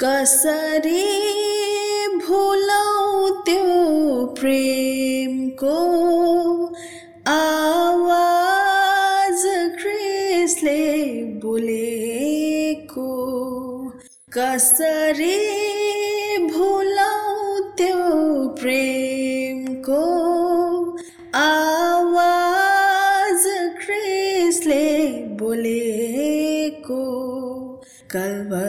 कसरी भुलौ त्यो प्रेमको आवाज़ क्रिसले बोलेको कसरी भुलौ त्यो प्रेमको आवाज़ क्रिसले बोलेको कलवरी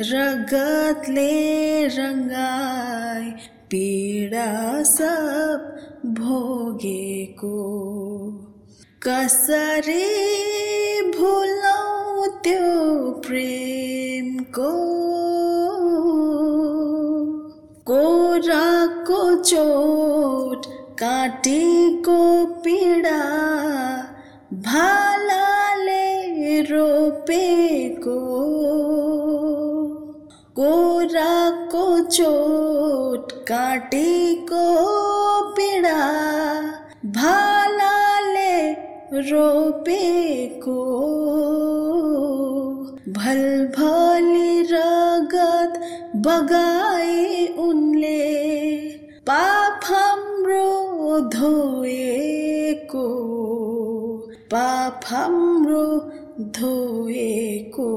रगतले रङ्गाई पीडा सब भोगेको। कसरी भुलौ त्यो प्रेमको? कोराको चोट काटेको पीडा भालाले रोपेको? चोट काटेको पीडा भालाले रोपेको भलभली रगत बगाए उनले पाप हाम्रो धोएको पाप हाम्रो धोएको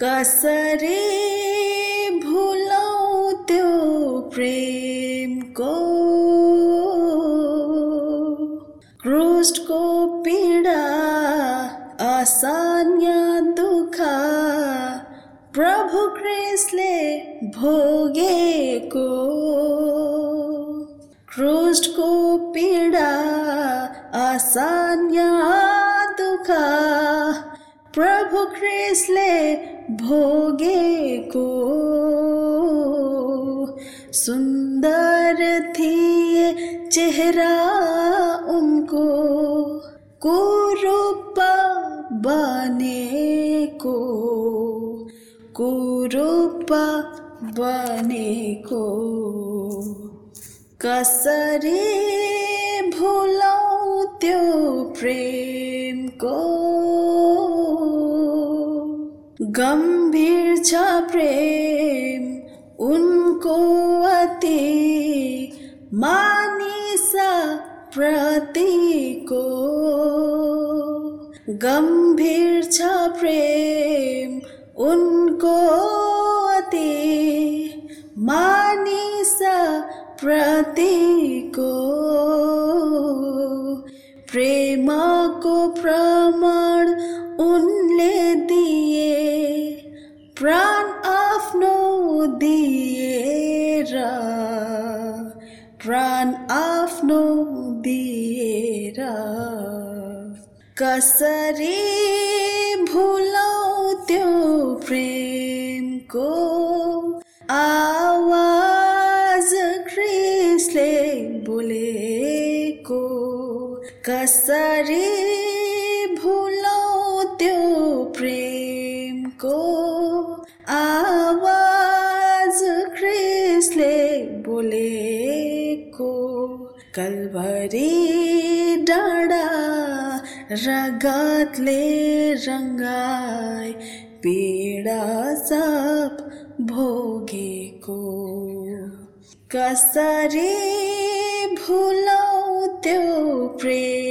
कसरी प्रेमको क्रुस्टको पीडा आसान्य दुःख प्रभु क्रिसले भोगेको क्रुस्टको पीडा आसान्य दुःख प्रभु क्रिसले भोगेको थी थिए चेहरा उनको। कुरूप बनेको कुरूप बने को। कसरी भुलौ त्यो प्रेमको गम्भीर छ प्रेम उनको अति मानिस प्रतिको। गम्भीर छ प्रेम उनको अति मानिस प्रतिको। प्रेमको प्रमाण उनले दिए। आफ्नो दिएर। प्राण आफ्नो दिएर। कसरी भुलौ त्यो प्रेमको आवाज क्रिसले बोलेको? कसरी भुलौ त्यो प्रेमको बोलेको डाड़ा रगत ले रंगाए पीडा सब भोगेको कसरी भूलो त्यो प्रेमको